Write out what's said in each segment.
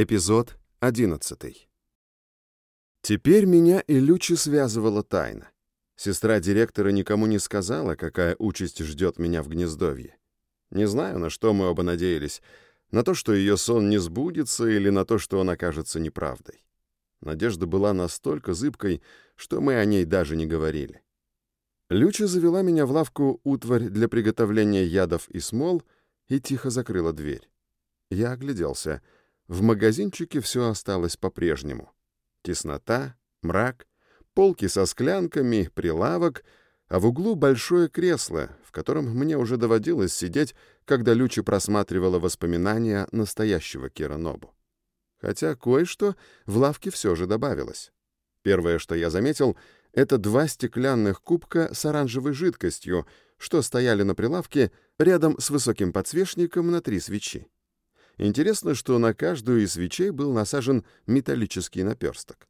Эпизод 11. Теперь меня и Лючи связывала тайна. Сестра директора никому не сказала, какая участь ждет меня в гнездовье. Не знаю, на что мы оба надеялись. На то, что ее сон не сбудется, или на то, что он окажется неправдой. Надежда была настолько зыбкой, что мы о ней даже не говорили. Люча завела меня в лавку утварь для приготовления ядов и смол и тихо закрыла дверь. Я огляделся. В магазинчике все осталось по-прежнему. Теснота, мрак, полки со склянками, прилавок, а в углу большое кресло, в котором мне уже доводилось сидеть, когда Люча просматривала воспоминания настоящего Кира Нобу. Хотя кое-что в лавке все же добавилось. Первое, что я заметил — это два стеклянных кубка с оранжевой жидкостью, что стояли на прилавке рядом с высоким подсвечником на три свечи. Интересно, что на каждую из свечей был насажен металлический наперсток.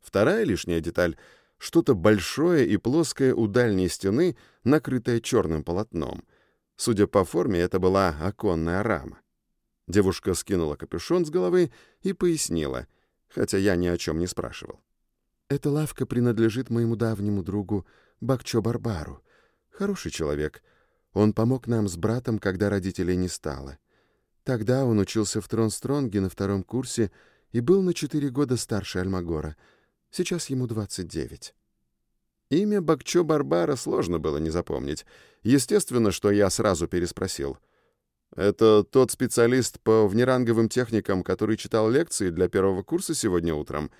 Вторая лишняя деталь — что-то большое и плоское у дальней стены, накрытое черным полотном. Судя по форме, это была оконная рама. Девушка скинула капюшон с головы и пояснила, хотя я ни о чем не спрашивал. Эта лавка принадлежит моему давнему другу Бакчо Барбару. Хороший человек. Он помог нам с братом, когда родителей не стало. Тогда он учился в Тронстронге на втором курсе и был на четыре года старше Альмагора. Сейчас ему 29. Имя Бакчо Барбара сложно было не запомнить. Естественно, что я сразу переспросил. «Это тот специалист по внеранговым техникам, который читал лекции для первого курса сегодня утром?»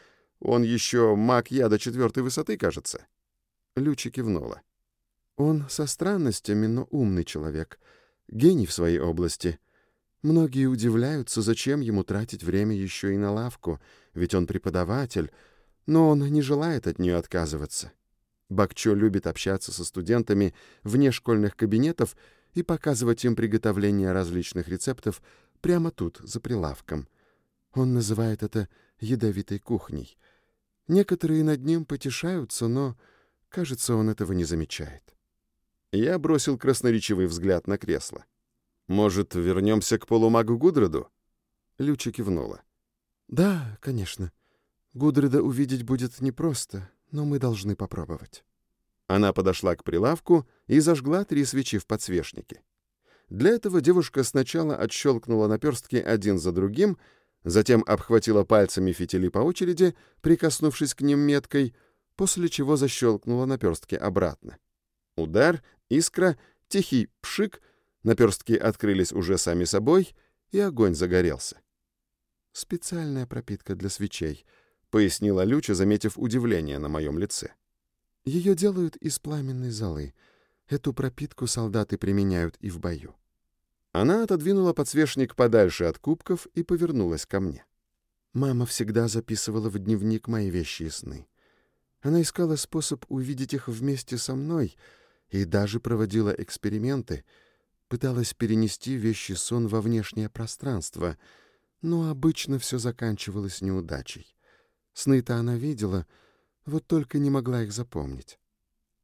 Он еще маг яда четвертой высоты, кажется?» Лючи кивнула. «Он со странностями, но умный человек. Гений в своей области. Многие удивляются, зачем ему тратить время еще и на лавку, ведь он преподаватель, но он не желает от нее отказываться. Бакчо любит общаться со студентами вне школьных кабинетов и показывать им приготовление различных рецептов прямо тут, за прилавком. Он называет это ядовитой кухней — Некоторые над ним потешаются, но, кажется, он этого не замечает. Я бросил красноречивый взгляд на кресло. «Может, вернемся к полумагу Гудреду?» Люча кивнула. «Да, конечно. Гудреда увидеть будет непросто, но мы должны попробовать». Она подошла к прилавку и зажгла три свечи в подсвечнике. Для этого девушка сначала отщелкнула наперстки один за другим, затем обхватила пальцами фитили по очереди, прикоснувшись к ним меткой, после чего защелкнула наперстки обратно. Удар, искра, тихий пшик, наперстки открылись уже сами собой, и огонь загорелся. «Специальная пропитка для свечей», — пояснила Люча, заметив удивление на моем лице. «Ее делают из пламенной золы. Эту пропитку солдаты применяют и в бою. Она отодвинула подсвечник подальше от кубков и повернулась ко мне. Мама всегда записывала в дневник мои вещи и сны. Она искала способ увидеть их вместе со мной и даже проводила эксперименты, пыталась перенести вещи сон во внешнее пространство, но обычно все заканчивалось неудачей. Сны-то она видела, вот только не могла их запомнить.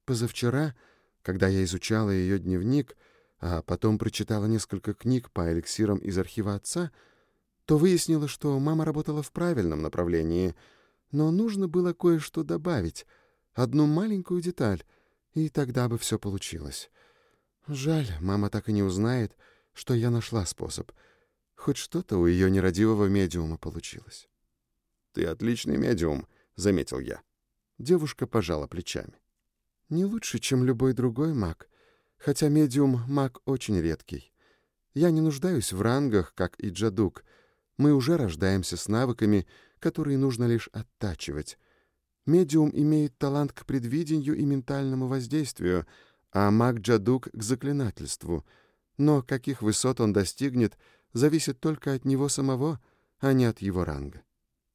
Позавчера, когда я изучала ее дневник, а потом прочитала несколько книг по эликсирам из архива отца, то выяснила, что мама работала в правильном направлении, но нужно было кое-что добавить, одну маленькую деталь, и тогда бы все получилось. Жаль, мама так и не узнает, что я нашла способ. Хоть что-то у ее нерадивого медиума получилось. «Ты отличный медиум», — заметил я. Девушка пожала плечами. «Не лучше, чем любой другой маг», хотя медиум — маг очень редкий. Я не нуждаюсь в рангах, как и Джадук. Мы уже рождаемся с навыками, которые нужно лишь оттачивать. Медиум имеет талант к предвидению и ментальному воздействию, а маг Джадук — к заклинательству. Но каких высот он достигнет, зависит только от него самого, а не от его ранга.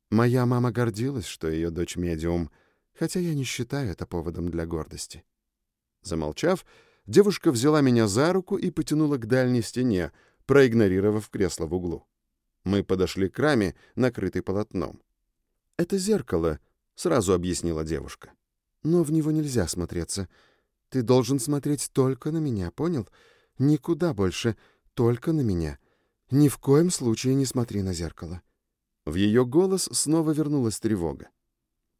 Моя мама гордилась, что ее дочь медиум, хотя я не считаю это поводом для гордости. Замолчав, девушка взяла меня за руку и потянула к дальней стене, проигнорировав кресло в углу. Мы подошли к раме, накрытой полотном. «Это зеркало», — сразу объяснила девушка. «Но в него нельзя смотреться. Ты должен смотреть только на меня, понял? Никуда больше, только на меня. Ни в коем случае не смотри на зеркало». В ее голос снова вернулась тревога.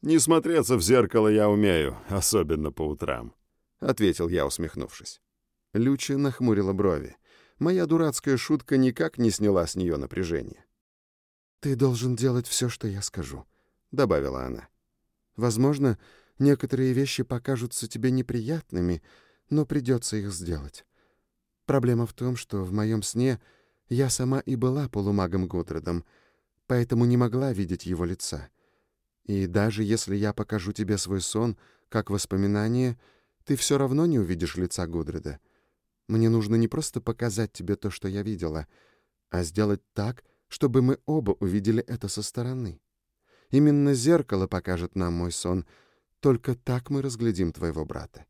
«Не смотреться в зеркало я умею, особенно по утрам», — ответил я, усмехнувшись. Люча нахмурила брови. Моя дурацкая шутка никак не сняла с нее напряжение. «Ты должен делать все, что я скажу», — добавила она. «Возможно, некоторые вещи покажутся тебе неприятными, но придется их сделать. Проблема в том, что в моем сне я сама и была полумагом Гудродом, поэтому не могла видеть его лица. И даже если я покажу тебе свой сон как воспоминание, ты все равно не увидишь лица Гудреда. Мне нужно не просто показать тебе то, что я видела, а сделать так, чтобы мы оба увидели это со стороны. Именно зеркало покажет нам мой сон. Только так мы разглядим твоего брата.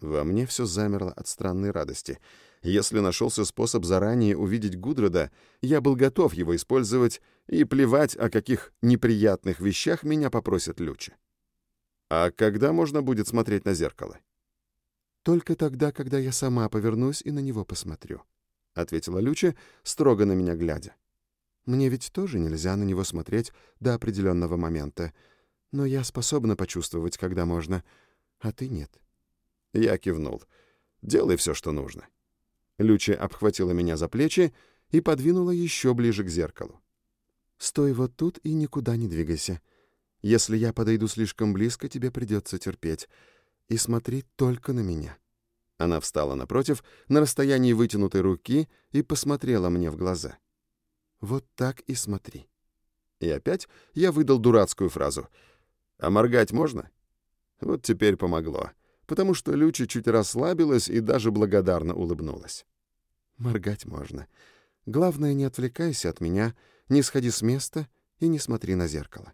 Во мне все замерло от странной радости. Если нашелся способ заранее увидеть Гудрода, я был готов его использовать и плевать, о каких неприятных вещах меня попросят Люча. А когда можно будет смотреть на зеркало? «Только тогда, когда я сама повернусь и на него посмотрю», — ответила Люча, строго на меня глядя. «Мне ведь тоже нельзя на него смотреть до определенного момента, но я способна почувствовать, когда можно, а ты нет». Я кивнул. «Делай все, что нужно». Люча обхватила меня за плечи и подвинула еще ближе к зеркалу. «Стой вот тут и никуда не двигайся. Если я подойду слишком близко, тебе придется терпеть. И смотри только на меня». Она встала напротив, на расстоянии вытянутой руки, и посмотрела мне в глаза. «Вот так и смотри». И опять я выдал дурацкую фразу. «А моргать можно?» Вот теперь помогло потому что Люча чуть расслабилась и даже благодарно улыбнулась. «Моргать можно. Главное, не отвлекайся от меня, не сходи с места и не смотри на зеркало».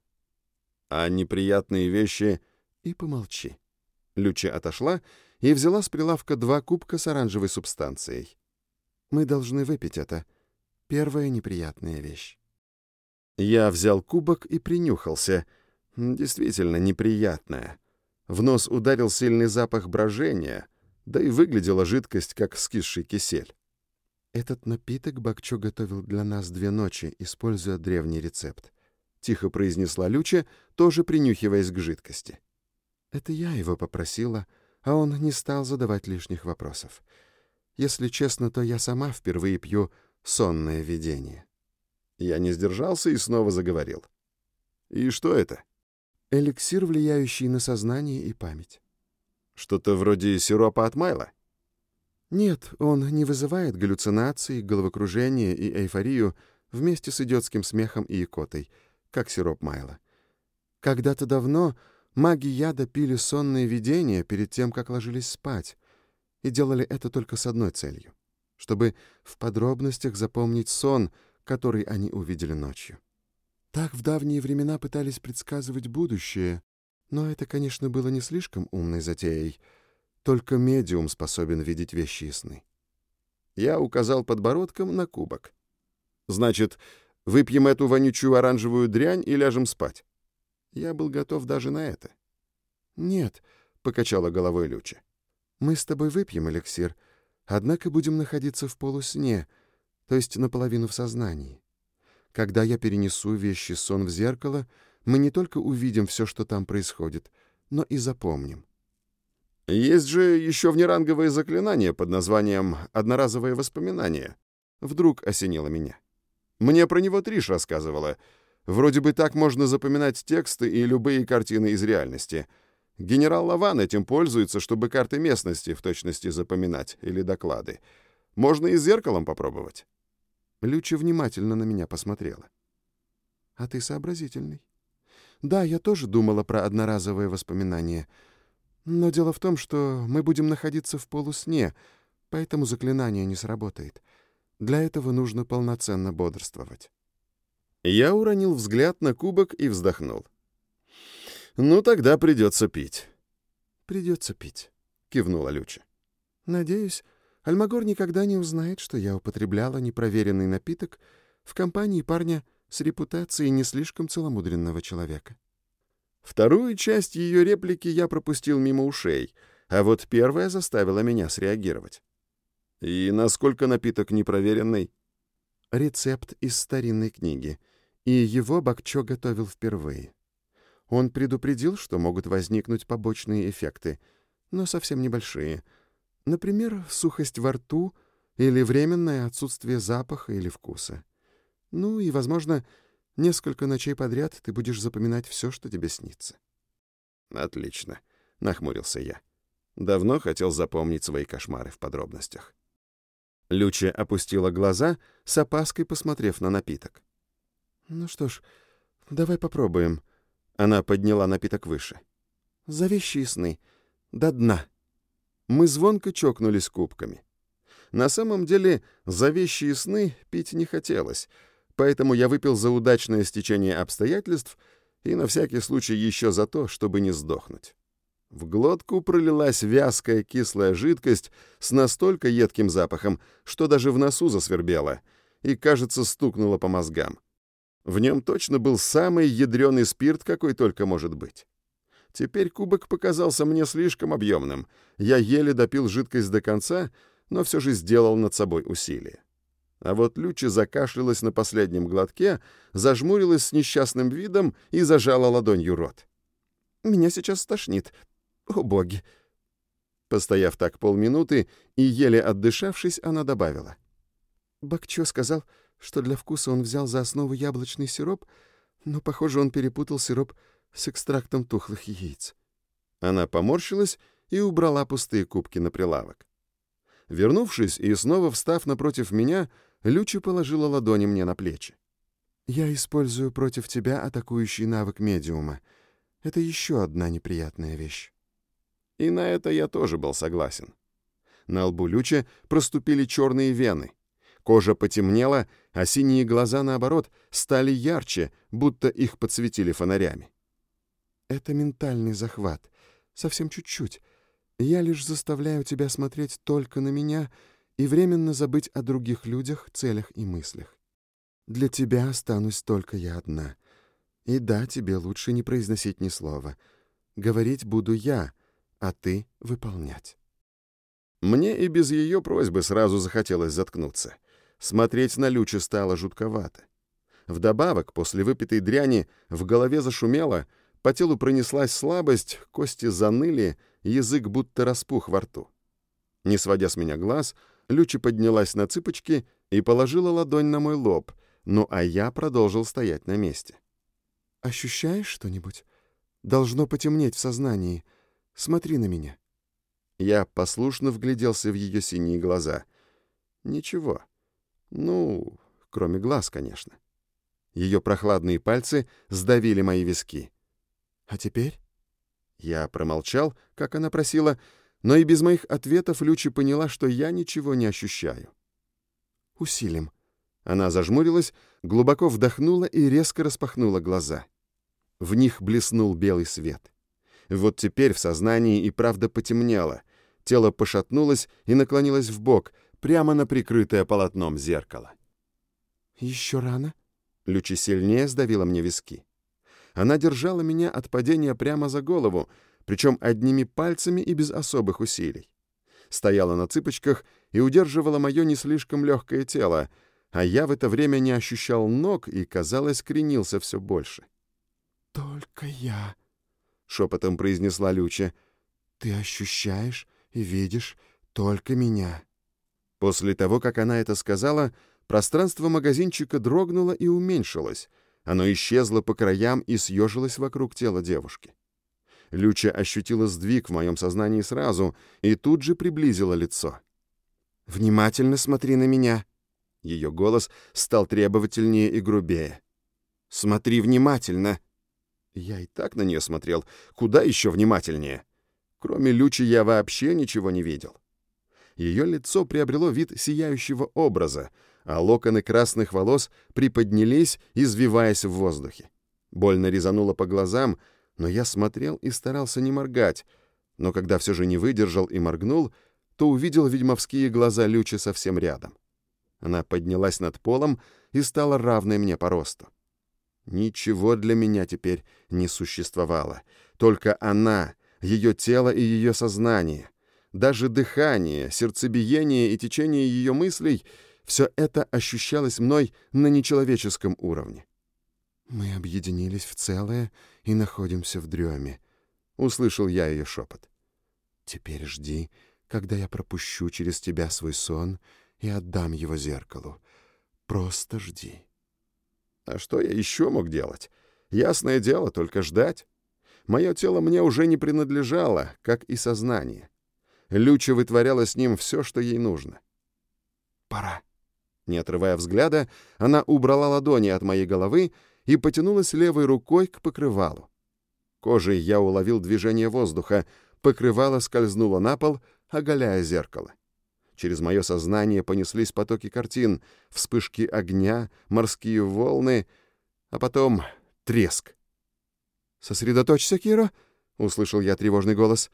«А неприятные вещи...» «И помолчи». Люча отошла и взяла с прилавка два кубка с оранжевой субстанцией. «Мы должны выпить это. Первая неприятная вещь». Я взял кубок и принюхался. Действительно неприятная. В нос ударил сильный запах брожения, да и выглядела жидкость, как скисший кисель. «Этот напиток Бакчо готовил для нас две ночи, используя древний рецепт», — тихо произнесла Люча, тоже принюхиваясь к жидкости. «Это я его попросила, а он не стал задавать лишних вопросов. Если честно, то я сама впервые пью сонное видение». Я не сдержался и снова заговорил. «И что это?» Эликсир, влияющий на сознание и память. Что-то вроде сиропа от Майла? Нет, он не вызывает галлюцинаций, головокружения и эйфорию вместе с идиотским смехом и икотой, как сироп Майла. Когда-то давно маги яда пили сонные видения перед тем, как ложились спать, и делали это только с одной целью — чтобы в подробностях запомнить сон, который они увидели ночью. Так в давние времена пытались предсказывать будущее, но это, конечно, было не слишком умной затеей. Только медиум способен видеть вещи сны. Я указал подбородком на кубок. «Значит, выпьем эту вонючую оранжевую дрянь и ляжем спать?» Я был готов даже на это. «Нет», — покачала головой Люча. «Мы с тобой выпьем эликсир, однако будем находиться в полусне, то есть наполовину в сознании. Когда я перенесу вещи сон в зеркало, мы не только увидим все, что там происходит, но и запомним. Есть же еще внеранговое заклинание под названием «Одноразовое воспоминание». Вдруг осенило меня. Мне про него Триш рассказывала. Вроде бы так можно запоминать тексты и любые картины из реальности. Генерал Лаван этим пользуется, чтобы карты местности в точности запоминать или доклады. Можно и зеркалом попробовать. Люча внимательно на меня посмотрела. «А ты сообразительный. Да, я тоже думала про одноразовые воспоминания. Но дело в том, что мы будем находиться в полусне, поэтому заклинание не сработает. Для этого нужно полноценно бодрствовать». Я уронил взгляд на кубок и вздохнул. «Ну, тогда придется пить». «Придется пить», — кивнула Люча. «Надеюсь, Альмагор никогда не узнает, что я употребляла непроверенный напиток в компании парня с репутацией не слишком целомудренного человека. Вторую часть ее реплики я пропустил мимо ушей, а вот первая заставила меня среагировать. И насколько напиток непроверенный? Рецепт из старинной книги. И его Бакчо готовил впервые. Он предупредил, что могут возникнуть побочные эффекты, но совсем небольшие. Например, сухость во рту или временное отсутствие запаха или вкуса. Ну и, возможно, несколько ночей подряд ты будешь запоминать все, что тебе снится. «Отлично», — нахмурился я. Давно хотел запомнить свои кошмары в подробностях. Люча опустила глаза, с опаской посмотрев на напиток. «Ну что ж, давай попробуем». Она подняла напиток выше. «Зловещие сны. До дна». Мы звонко чокнулись кубками. На самом деле, зловещие сны пить не хотелось, поэтому я выпил за удачное стечение обстоятельств и на всякий случай еще за то, чтобы не сдохнуть. В глотку пролилась вязкая кислая жидкость с настолько едким запахом, что даже в носу засвербело и, кажется, стукнуло по мозгам. В нем точно был самый ядреный спирт, какой только может быть. Теперь кубок показался мне слишком объемным. Я еле допил жидкость до конца, но все же сделал над собой усилие. А вот Люча закашлялась на последнем глотке, зажмурилась с несчастным видом и зажала ладонью рот. «Меня сейчас стошнит. О, боги!» Постояв так полминуты и еле отдышавшись, она добавила. «Бакчо сказал, что для вкуса он взял за основу яблочный сироп, но, похоже, он перепутал сироп с экстрактом тухлых яиц». Она поморщилась и убрала пустые кубки на прилавок. Вернувшись и снова встав напротив меня, Люча положила ладони мне на плечи. «Я использую против тебя атакующий навык медиума. Это еще одна неприятная вещь». И на это я тоже был согласен. На лбу Люча проступили черные вены. Кожа потемнела, а синие глаза, наоборот, стали ярче, будто их подсветили фонарями. «Это ментальный захват. Совсем чуть-чуть. Я лишь заставляю тебя смотреть только на меня и временно забыть о других людях, целях и мыслях. Для тебя останусь только я одна. И да, тебе лучше не произносить ни слова. Говорить буду я, а ты выполнять. Мне и без ее просьбы сразу захотелось заткнуться. Смотреть на Люча стало жутковато. Вдобавок, после выпитой дряни, в голове зашумело, по телу пронеслась слабость, кости заныли, язык будто распух во рту. Не сводя с меня глаз, Люча поднялась на цыпочки и положила ладонь на мой лоб, ну а я продолжил стоять на месте. «Ощущаешь что-нибудь? Должно потемнеть в сознании. Смотри на меня». Я послушно вгляделся в ее синие глаза. Ничего. Ну, кроме глаз, конечно. Ее прохладные пальцы сдавили мои виски. «А теперь?» Я промолчал, как она просила, но и без моих ответов Лючи поняла, что я ничего не ощущаю. «Усилим». Она зажмурилась, глубоко вдохнула и резко распахнула глаза. В них блеснул белый свет. Вот теперь в сознании и правда потемнело. Тело пошатнулось и наклонилось в бок, прямо на прикрытое полотном зеркало. «Еще рано?» Лючи сильнее сдавила мне виски. Она держала меня от падения прямо за голову, причем одними пальцами и без особых усилий. Стояла на цыпочках и удерживала мое не слишком легкое тело, а я в это время не ощущал ног и, казалось, кренился все больше. «Только я», — шепотом произнесла Люча. «Ты ощущаешь и видишь только меня». После того, как она это сказала, пространство магазинчика дрогнуло и уменьшилось. Оно исчезло по краям и съежилось вокруг тела девушки. Люча ощутила сдвиг в моем сознании сразу и тут же приблизила лицо. «Внимательно смотри на меня». Ее голос стал требовательнее и грубее. «Смотри внимательно». Я и так на нее смотрел, куда еще внимательнее. Кроме Лючи я вообще ничего не видел. Ее лицо приобрело вид сияющего образа, а локоны красных волос приподнялись, извиваясь в воздухе. Больно резануло по глазам, но я смотрел и старался не моргать, но когда все же не выдержал и моргнул, то увидел ведьмовские глаза Лючи совсем рядом. Она поднялась над полом и стала равной мне по росту. Ничего для меня теперь не существовало. Только она, ее тело и ее сознание. Даже дыхание, сердцебиение и течение ее мыслей — все это ощущалось мной на нечеловеческом уровне. «Мы объединились в целое и находимся в дреме», — услышал я ее шепот. «Теперь жди, когда я пропущу через тебя свой сон и отдам его зеркалу. Просто жди». А что я еще мог делать? Ясное дело, только ждать. Мое тело мне уже не принадлежало, как и сознание. Люча вытворяла с ним все, что ей нужно. «Пора». Не отрывая взгляда, она убрала ладони от моей головы и потянулась левой рукой к покрывалу. Кожей я уловил движение воздуха, покрывало скользнуло на пол, оголяя зеркало. Через мое сознание понеслись потоки картин, вспышки огня, морские волны, а потом треск. «Сосредоточься, Киро!» — услышал я тревожный голос.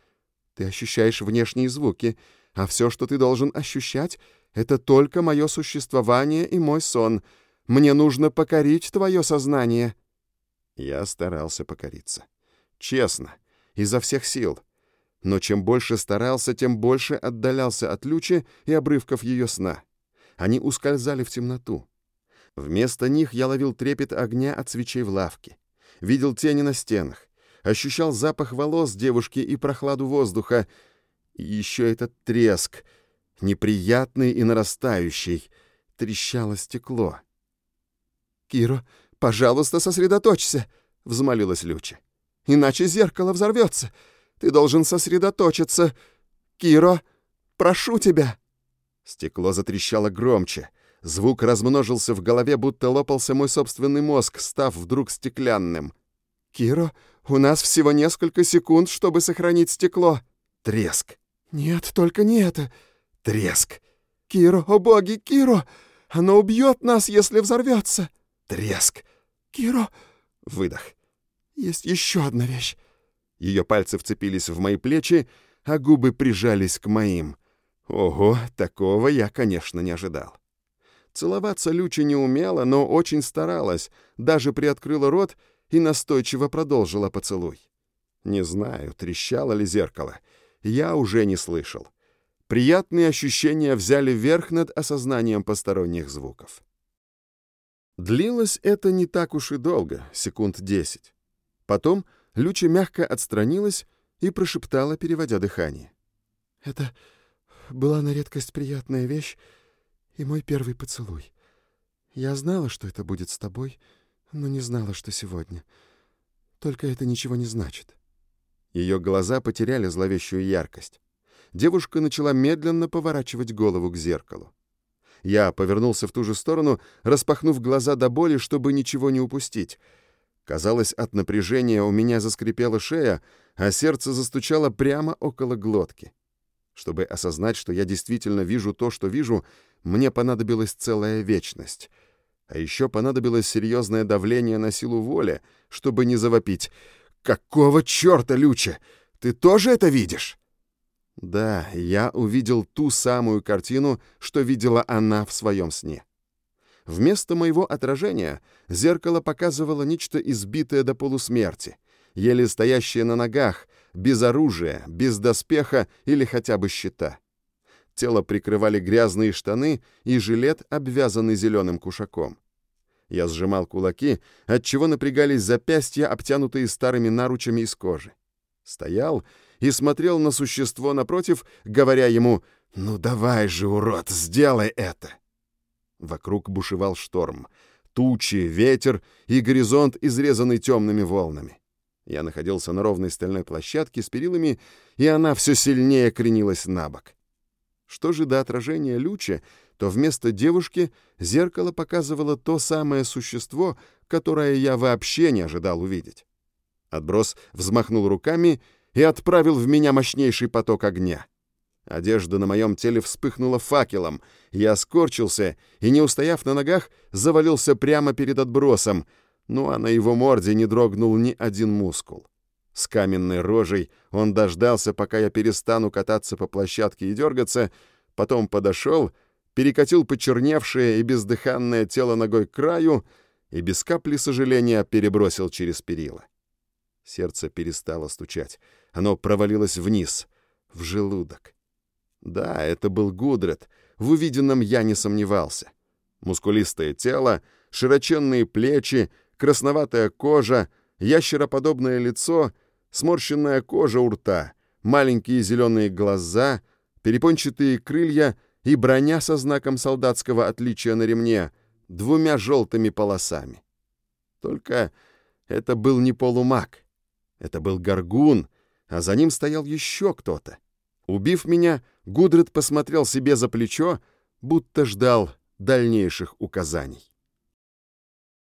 «Ты ощущаешь внешние звуки, а все, что ты должен ощущать, — это только мое существование и мой сон. Мне нужно покорить твое сознание». Я старался покориться. Честно, изо всех сил — но чем больше старался, тем больше отдалялся от Лючи и обрывков ее сна. Они ускользали в темноту. Вместо них я ловил трепет огня от свечей в лавке, видел тени на стенах, ощущал запах волос девушки и прохладу воздуха, и еще этот треск, неприятный и нарастающий, трещало стекло. «Киро, пожалуйста, сосредоточься!» — взмолилась Люча. «Иначе зеркало взорвется!» Ты должен сосредоточиться. Киро, прошу тебя!» Стекло затрещало громче. Звук размножился в голове, будто лопался мой собственный мозг, став вдруг стеклянным. «Киро, у нас всего несколько секунд, чтобы сохранить стекло». Треск. «Нет, только не это». Треск. «Киро, о боги, Киро! Оно убьет нас, если взорвется!» Треск. «Киро!» Выдох. «Есть еще одна вещь. Ее пальцы вцепились в мои плечи, а губы прижались к моим. Ого, такого я, конечно, не ожидал. Целоваться Люча не умела, но очень старалась, даже приоткрыла рот и настойчиво продолжила поцелуй. Не знаю, трещало ли зеркало. Я уже не слышал. Приятные ощущения взяли верх над осознанием посторонних звуков. Длилось это не так уж и долго, секунд десять. Потом Люча мягко отстранилась и прошептала, переводя дыхание. «Это была на редкость приятная вещь и мой первый поцелуй. Я знала, что это будет с тобой, но не знала, что сегодня. Только это ничего не значит». Ее глаза потеряли зловещую яркость. Девушка начала медленно поворачивать голову к зеркалу. Я повернулся в ту же сторону, распахнув глаза до боли, чтобы ничего не упустить — Казалось, от напряжения у меня заскрипела шея, а сердце застучало прямо около глотки. Чтобы осознать, что я действительно вижу то, что вижу, мне понадобилась целая вечность. А еще понадобилось серьезное давление на силу воли, чтобы не завопить. «Какого черта, Люча? Ты тоже это видишь?» Да, я увидел ту самую картину, что видела она в своем сне. Вместо моего отражения зеркало показывало нечто избитое до полусмерти, еле стоящее на ногах, без оружия, без доспеха или хотя бы щита. Тело прикрывали грязные штаны и жилет, обвязанный зеленым кушаком. Я сжимал кулаки, отчего напрягались запястья, обтянутые старыми наручами из кожи. Стоял и смотрел на существо напротив, говоря ему «Ну давай же, урод, сделай это!» Вокруг бушевал шторм. Тучи, ветер и горизонт, изрезанный темными волнами. Я находился на ровной стальной площадке с перилами, и она все сильнее кренилась на бок. Что же до отражения Люча, то вместо девушки зеркало показывало то самое существо, которое я вообще не ожидал увидеть. Отброс взмахнул руками и отправил в меня мощнейший поток огня. Одежда на моем теле вспыхнула факелом. Я скорчился и, не устояв на ногах, завалился прямо перед отбросом, ну а на его морде не дрогнул ни один мускул. С каменной рожей он дождался, пока я перестану кататься по площадке и дергаться, потом подошел, перекатил почерневшее и бездыханное тело ногой к краю и без капли сожаления перебросил через перила. Сердце перестало стучать. Оно провалилось вниз, в желудок. Да, это был Гудред. В увиденном я не сомневался. Мускулистое тело, широченные плечи, красноватая кожа, ящероподобное лицо, сморщенная кожа у рта, маленькие зеленые глаза, перепончатые крылья и броня со знаком солдатского отличия на ремне, двумя желтыми полосами. Только это был не полумаг. Это был горгун, а за ним стоял еще кто-то. Убив меня, Гудрид посмотрел себе за плечо, будто ждал дальнейших указаний.